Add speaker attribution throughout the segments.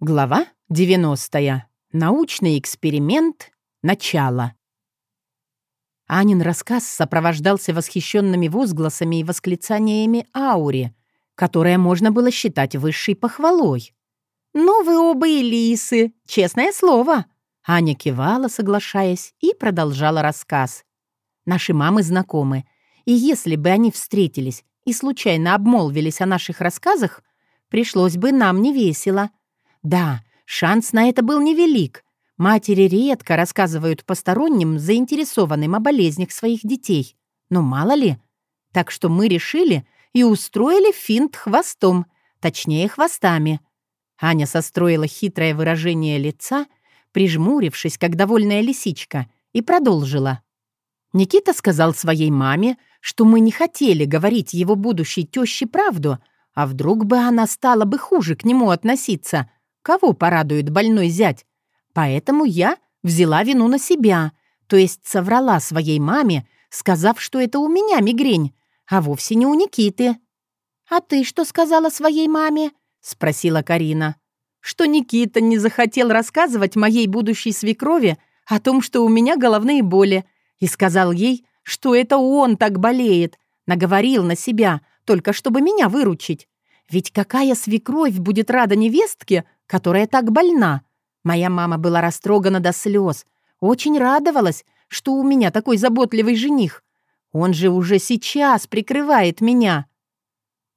Speaker 1: Глава 90. Научный эксперимент. Начало. Анин рассказ сопровождался восхищенными возгласами и восклицаниями аури, которое можно было считать высшей похвалой. «Ну вы оба и лисы, честное слово!» Аня кивала, соглашаясь, и продолжала рассказ. «Наши мамы знакомы, и если бы они встретились и случайно обмолвились о наших рассказах, пришлось бы нам невесело. Да, шанс на это был невелик. Матери редко рассказывают посторонним, заинтересованным о болезнях своих детей. Но мало ли. Так что мы решили и устроили финт хвостом, точнее, хвостами. Аня состроила хитрое выражение лица, прижмурившись, как довольная лисичка, и продолжила. Никита сказал своей маме, что мы не хотели говорить его будущей тёще правду, а вдруг бы она стала бы хуже к нему относиться. Кого порадует больной зять? Поэтому я взяла вину на себя, то есть соврала своей маме, сказав, что это у меня мигрень, а вовсе не у Никиты. «А ты что сказала своей маме?» — спросила Карина. «Что Никита не захотел рассказывать моей будущей свекрови о том, что у меня головные боли, и сказал ей, что это он так болеет, наговорил на себя, только чтобы меня выручить. Ведь какая свекровь будет рада невестке, которая так больна? Моя мама была растрогана до слез, очень радовалась, что у меня такой заботливый жених. Он же уже сейчас прикрывает меня.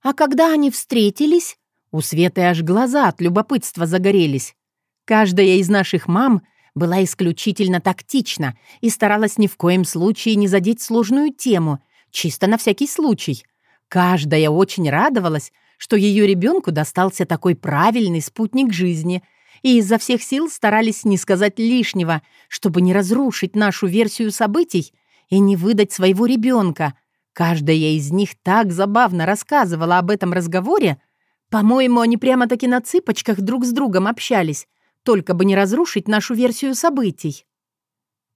Speaker 1: А когда они встретились, у Светы аж глаза от любопытства загорелись. Каждая из наших мам была исключительно тактична и старалась ни в коем случае не задеть сложную тему, чисто на всякий случай. Каждая очень радовалась, что ее ребенку достался такой правильный спутник жизни, и изо всех сил старались не сказать лишнего, чтобы не разрушить нашу версию событий и не выдать своего ребенка. Каждая из них так забавно рассказывала об этом разговоре. По-моему, они прямо-таки на цыпочках друг с другом общались, только бы не разрушить нашу версию событий.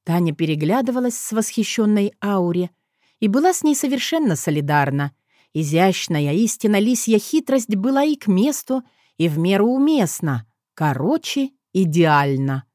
Speaker 1: Таня переглядывалась с восхищенной Ауре и была с ней совершенно солидарна. Изящная истина лисья хитрость была и к месту, и в меру уместна. Короче, идеально.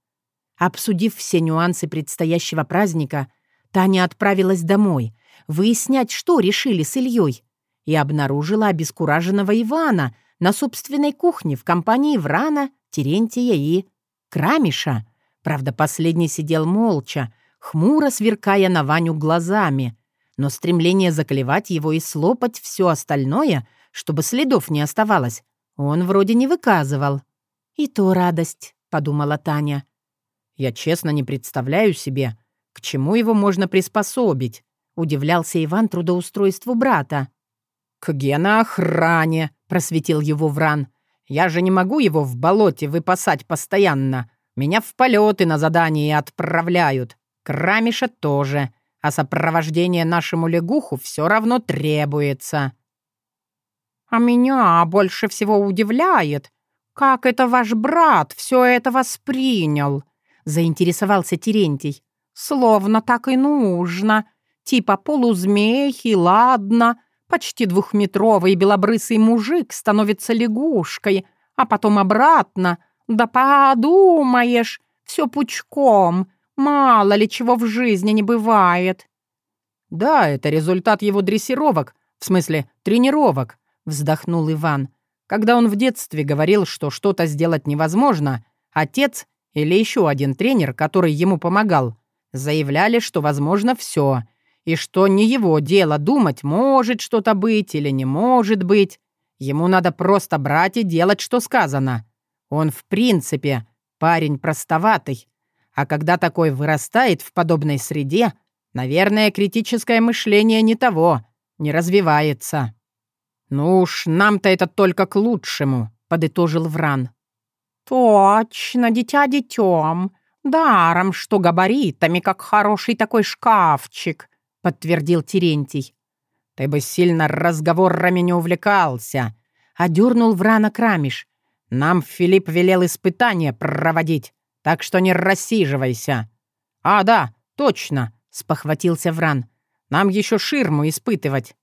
Speaker 1: Обсудив все нюансы предстоящего праздника, Таня отправилась домой, выяснять, что решили с Ильей, и обнаружила обескураженного Ивана на собственной кухне в компании Врана Терентия и Крамиша. Правда, последний сидел молча, хмуро сверкая на Ваню глазами, но стремление заклевать его и слопать все остальное, чтобы следов не оставалось, он вроде не выказывал. «И то радость», — подумала Таня. «Я честно не представляю себе, к чему его можно приспособить», — удивлялся Иван трудоустройству брата. «К геноохране», — просветил его Вран. Я же не могу его в болоте выпасать постоянно. Меня в полеты на задание отправляют. Крамиша тоже. А сопровождение нашему лягуху все равно требуется. А меня больше всего удивляет, как это ваш брат все это воспринял, заинтересовался Терентий. Словно так и нужно. Типа полузмей и ладно, Почти двухметровый белобрысый мужик становится лягушкой, а потом обратно. Да подумаешь, все пучком. Мало ли чего в жизни не бывает. Да, это результат его дрессировок, в смысле тренировок, вздохнул Иван. Когда он в детстве говорил, что что-то сделать невозможно, отец или еще один тренер, который ему помогал, заявляли, что возможно все — и что не его дело думать, может что-то быть или не может быть. Ему надо просто брать и делать, что сказано. Он, в принципе, парень простоватый. А когда такой вырастает в подобной среде, наверное, критическое мышление не того, не развивается. «Ну уж, нам-то это только к лучшему», — подытожил Вран. «Точно, дитя детем. Даром, что габаритами, как хороший такой шкафчик», — подтвердил Терентий. «Ты бы сильно разговорами не увлекался», — одернул Врана Крамиш. «Нам Филипп велел испытания проводить, так что не рассиживайся». «А, да, точно», — спохватился Вран. «Нам еще ширму испытывать».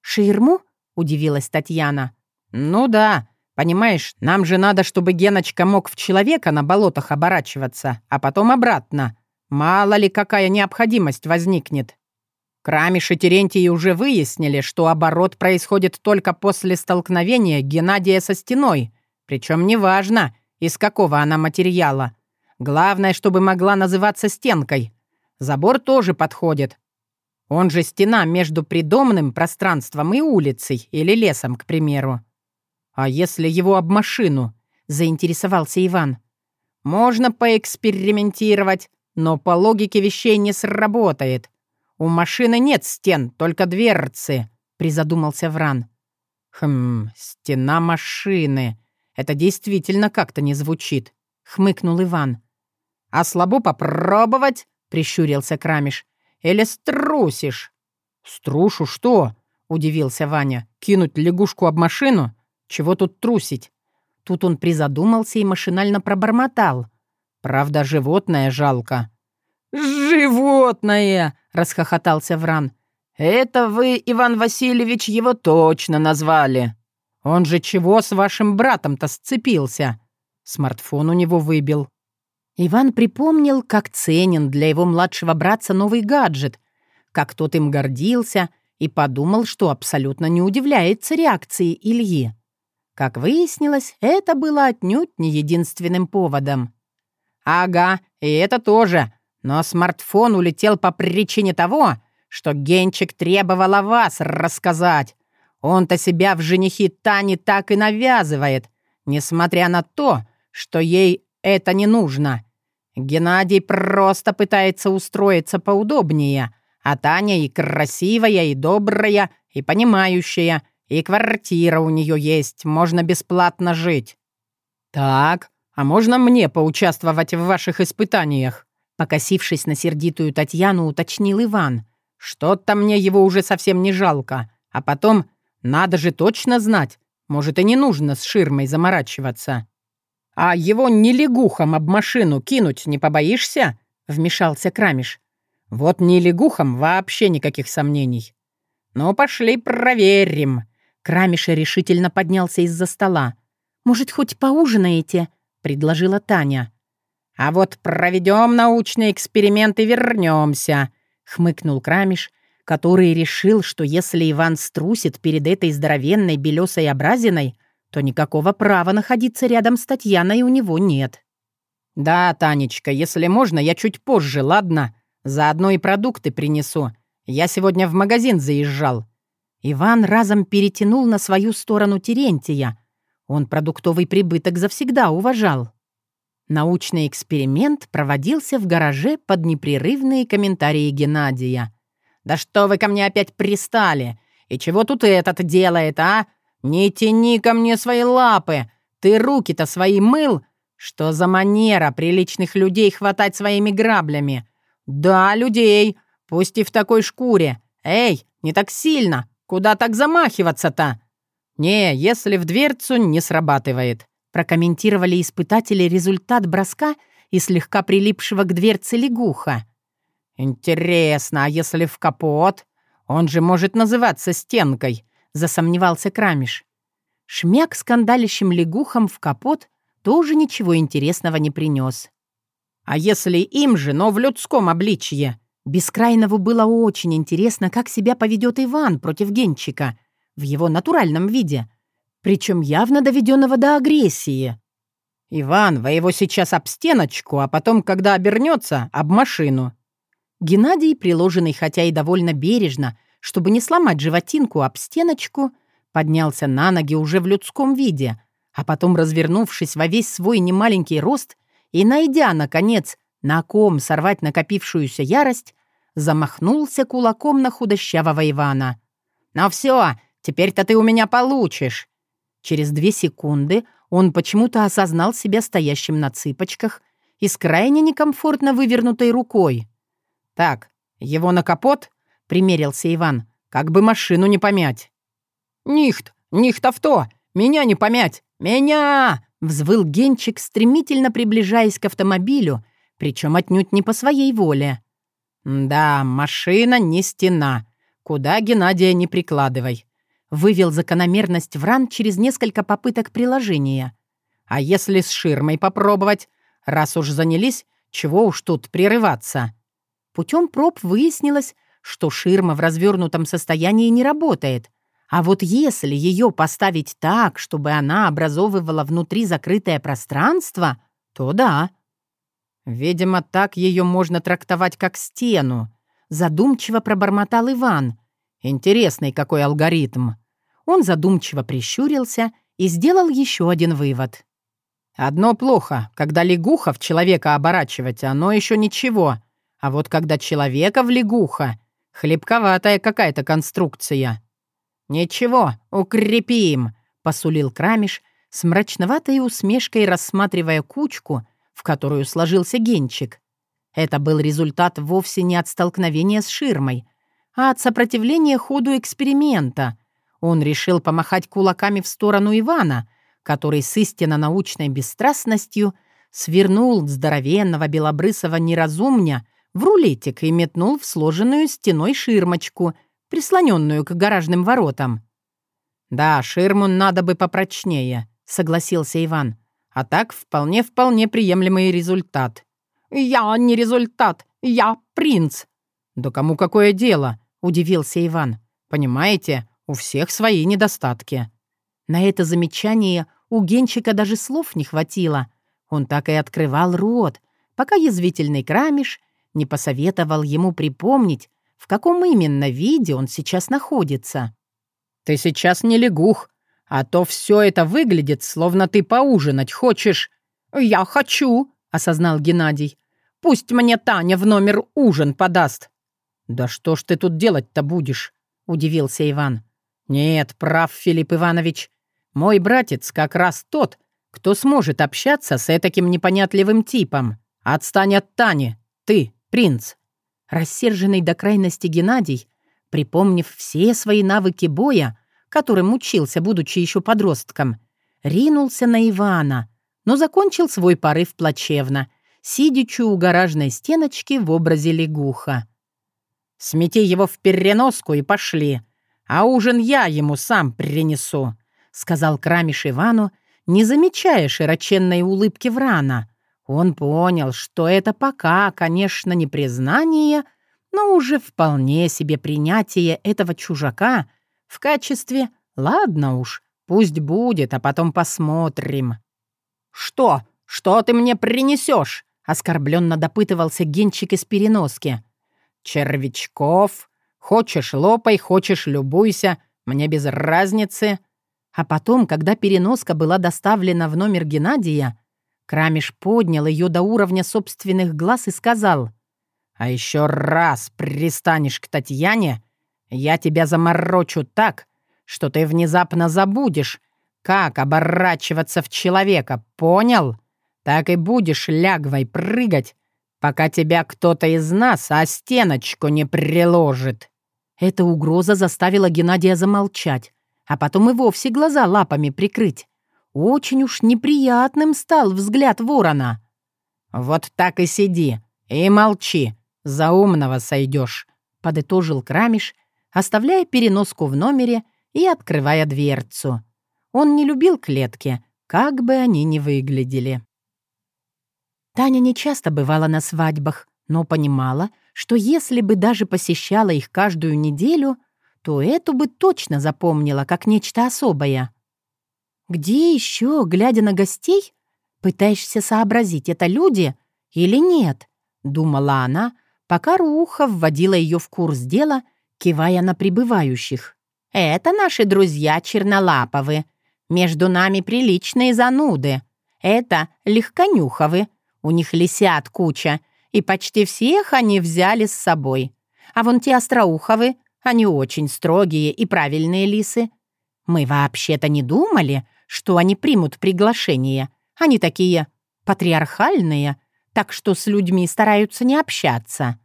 Speaker 1: «Ширму?» — удивилась Татьяна. «Ну да, Понимаешь, нам же надо, чтобы Геночка мог в человека на болотах оборачиваться, а потом обратно. Мало ли какая необходимость возникнет. Крамиш и Терентий уже выяснили, что оборот происходит только после столкновения Геннадия со стеной. Причем неважно, из какого она материала. Главное, чтобы могла называться стенкой. Забор тоже подходит. Он же стена между придомным пространством и улицей или лесом, к примеру. А если его об машину? Заинтересовался Иван. Можно поэкспериментировать, но по логике вещей не сработает. «У машины нет стен, только дверцы», — призадумался Вран. «Хм, стена машины. Это действительно как-то не звучит», — хмыкнул Иван. «А слабо попробовать?» — прищурился Крамиш. «Или струсишь?» «Струшу что?» — удивился Ваня. «Кинуть лягушку об машину? Чего тут трусить?» Тут он призадумался и машинально пробормотал. «Правда, животное жалко».
Speaker 2: «Животное!» — расхохотался Вран. «Это вы, Иван Васильевич, его точно назвали».
Speaker 1: «Он же чего с вашим братом-то сцепился?» Смартфон у него выбил. Иван припомнил, как ценен для его младшего братца новый гаджет, как тот им гордился, и подумал, что абсолютно не удивляется реакции Ильи. Как выяснилось, это было отнюдь не единственным поводом. «Ага, и это тоже. Но смартфон улетел по причине того, что Генчик требовал о вас рассказать. Он-то себя в женихи Тани так и навязывает, несмотря на то, что ей это не нужно. Геннадий просто пытается устроиться поудобнее, а Таня и красивая, и добрая, и понимающая, и квартира у нее есть, можно бесплатно жить. Так, а можно мне поучаствовать в ваших испытаниях? Покосившись на сердитую Татьяну, уточнил Иван. «Что-то мне его уже совсем не жалко. А потом, надо же точно знать, может, и не нужно с ширмой заморачиваться». «А его не лягухом об машину кинуть не побоишься?» — вмешался Крамиш. «Вот не лягухом вообще никаких сомнений». «Ну, пошли проверим». Крамиш решительно поднялся из-за стола. «Может, хоть поужинаете?» — предложила Таня. «А вот проведем научный эксперимент и вернемся», — хмыкнул Крамиш, который решил, что если Иван струсит перед этой здоровенной белесой образиной, то никакого права находиться рядом с Татьяной у него нет. «Да, Танечка, если можно, я чуть позже, ладно? Заодно и продукты принесу. Я сегодня в магазин заезжал». Иван разом перетянул на свою сторону Терентия. Он продуктовый прибыток завсегда уважал. Научный эксперимент проводился в гараже под непрерывные комментарии Геннадия. «Да что вы ко мне опять пристали? И чего тут этот делает, а? Не тяни ко мне свои лапы! Ты руки-то свои мыл? Что за манера приличных людей хватать своими граблями? Да, людей, пусть и в такой шкуре. Эй, не так сильно! Куда так замахиваться-то?» «Не, если в дверцу, не срабатывает прокомментировали испытатели результат броска и слегка прилипшего к дверце лягуха. «Интересно, а если в капот? Он же может называться стенкой», — засомневался Крамиш. Шмяк скандалищем лягухом в капот тоже ничего интересного не принес. «А если им же, но в людском обличье?» Бескрайнову было очень интересно, как себя поведет Иван против Генчика в его натуральном виде — причем явно доведенного до агрессии. «Иван, вы его сейчас об стеночку, а потом, когда обернется, об машину». Геннадий, приложенный хотя и довольно бережно, чтобы не сломать животинку об стеночку, поднялся на ноги уже в людском виде, а потом, развернувшись во весь свой немаленький рост и найдя, наконец, на ком сорвать накопившуюся ярость, замахнулся кулаком на худощавого Ивана. «Ну все, теперь-то ты у меня получишь!» Через две секунды он почему-то осознал себя стоящим на цыпочках и с крайне некомфортно вывернутой рукой. «Так, его на капот?» — примерился Иван. «Как бы машину не помять». «Нихт! Нихт авто! Меня не помять! Меня!» — взвыл Генчик, стремительно приближаясь к автомобилю, причем отнюдь не по своей воле. «Да, машина не стена. Куда Геннадия не прикладывай. Вывел закономерность Вран через несколько попыток приложения.
Speaker 2: «А если с ширмой попробовать? Раз уж занялись, чего уж тут прерываться?»
Speaker 1: Путем проб выяснилось, что ширма в развернутом состоянии не работает. А вот если ее поставить так, чтобы она образовывала внутри закрытое пространство, то да.
Speaker 2: «Видимо, так ее можно трактовать как стену», — задумчиво пробормотал Иван. «Интересный какой алгоритм».
Speaker 1: Он задумчиво прищурился и сделал еще один вывод.
Speaker 2: «Одно плохо. Когда лягуха в человека оборачивать, оно еще ничего. А вот когда человека в лягуха, хлебковатая какая-то конструкция». «Ничего, укрепим», — посулил Крамиш, с мрачноватой усмешкой рассматривая кучку, в которую сложился генчик. Это был результат вовсе не от столкновения с ширмой, а от сопротивления ходу эксперимента. Он решил помахать кулаками в сторону Ивана, который с истинно научной бесстрастностью свернул здоровенного белобрысого неразумня в рулетик и метнул в сложенную стеной ширмочку, прислоненную к гаражным воротам. «Да, ширму надо бы попрочнее», — согласился Иван. А так вполне-вполне приемлемый результат.
Speaker 1: «Я не результат, я принц!»
Speaker 2: «Да кому какое дело?» — удивился Иван. «Понимаете, у всех свои недостатки».
Speaker 1: На это замечание у Генчика даже слов не хватило. Он так и открывал рот, пока язвительный крамиш не посоветовал ему припомнить, в каком именно виде он сейчас находится.
Speaker 2: «Ты сейчас не лягух, а то все это выглядит, словно ты поужинать хочешь».
Speaker 1: «Я хочу», — осознал Геннадий. «Пусть мне Таня в номер ужин подаст».
Speaker 2: «Да что ж ты тут делать-то будешь?» — удивился Иван. «Нет, прав, Филипп Иванович. Мой братец как раз тот, кто сможет общаться с этаким непонятливым типом. Отстань от Тани, ты, принц».
Speaker 1: Рассерженный до крайности Геннадий, припомнив все свои навыки боя, которым учился, будучи еще подростком, ринулся на Ивана, но закончил свой порыв плачевно, сидячи у гаражной стеночки в образе лягуха.
Speaker 2: «Смети его в переноску и пошли, а ужин я ему сам принесу», — сказал Крамиш Ивану, не замечая широченной улыбки Врана. Он понял, что это пока, конечно, не признание, но уже вполне себе принятие этого чужака — в качестве «ладно уж, пусть будет, а потом посмотрим».
Speaker 1: «Что? Что ты мне принесешь?» — оскорбленно допытывался Генчик из переноски.
Speaker 2: «Червячков. Хочешь — лопай, хочешь — любуйся. Мне без разницы».
Speaker 1: А потом, когда переноска была доставлена в номер Геннадия, Крамиш поднял ее до уровня собственных глаз и сказал,
Speaker 2: «А еще раз пристанешь к Татьяне, я тебя заморочу так, что ты внезапно забудешь, как оборачиваться в человека, понял? Так и будешь лягвой прыгать, пока тебя кто-то из нас о стеночку не приложит».
Speaker 1: Эта угроза заставила Геннадия замолчать, а потом и вовсе глаза лапами прикрыть. Очень уж неприятным стал взгляд ворона.
Speaker 2: «Вот так и сиди и молчи, за умного сойдешь», — подытожил Крамиш, оставляя переноску в номере и открывая дверцу. Он не любил клетки, как бы они ни выглядели. Таня не часто бывала на свадьбах, но понимала, что если бы даже посещала их каждую неделю, то эту бы точно запомнила как нечто особое. «Где еще, глядя на гостей, пытаешься сообразить, это люди или нет?» — думала она, пока Руха вводила ее в курс дела кивая на прибывающих. «Это наши друзья Чернолаповы. Между нами приличные зануды. Это Легконюховы. У них лисят куча, и почти всех они взяли с собой. А вон те Остроуховы, они очень строгие и правильные лисы. Мы вообще-то не думали, что они примут приглашение. Они такие патриархальные, так что с людьми стараются не общаться.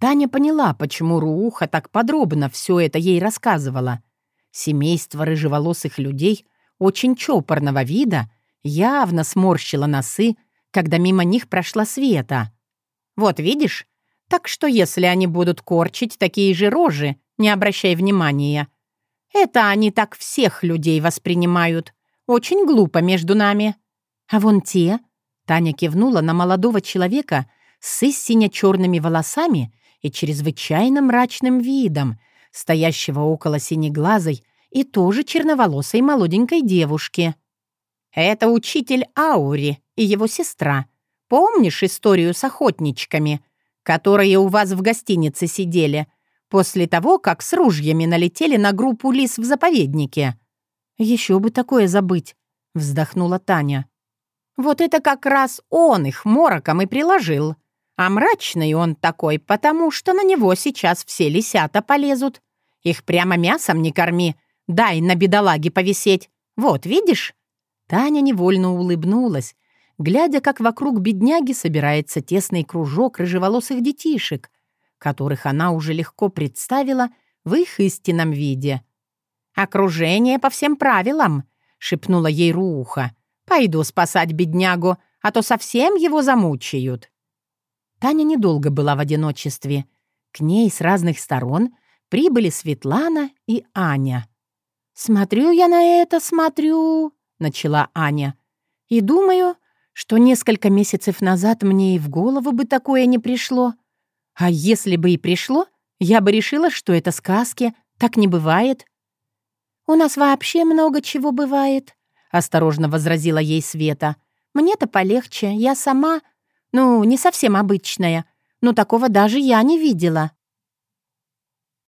Speaker 2: Таня поняла, почему Рууха так подробно все это ей рассказывала. Семейство рыжеволосых людей очень чопорного вида явно сморщило носы, когда мимо них прошла Света. «Вот видишь? Так что если они будут корчить такие же рожи, не обращай внимания.
Speaker 1: Это они так всех людей воспринимают. Очень глупо между нами. А вон те...» Таня кивнула на молодого человека с истинно черными волосами и чрезвычайно мрачным видом, стоящего около синеглазой и тоже черноволосой молоденькой девушки. «Это учитель Аури и его сестра. Помнишь историю с охотничками, которые у вас в гостинице сидели, после того, как с ружьями налетели на группу лис в заповеднике?»
Speaker 2: «Еще бы такое забыть», — вздохнула Таня.
Speaker 1: «Вот это как раз он их мороком и приложил. А мрачный он такой, потому что на него сейчас все лисята полезут. Их прямо мясом не корми, дай на бедолаге повисеть. Вот, видишь?» Таня невольно улыбнулась, глядя, как вокруг бедняги собирается тесный кружок рыжеволосых детишек, которых она уже легко представила в их истинном виде. «Окружение по всем правилам», — шепнула ей Руха. «Пойду спасать беднягу, а то совсем его замучают».
Speaker 2: Таня недолго была в одиночестве. К ней с разных сторон прибыли Светлана и Аня.
Speaker 1: «Смотрю я на это, смотрю», — начала Аня.
Speaker 2: «И думаю, что несколько месяцев назад мне и в голову бы такое не пришло. А если бы и пришло, я бы решила, что это сказки, так не бывает».
Speaker 1: «У нас вообще много чего бывает», — осторожно возразила ей Света. «Мне-то полегче, я сама, ну, не совсем обычная, но такого даже я не видела».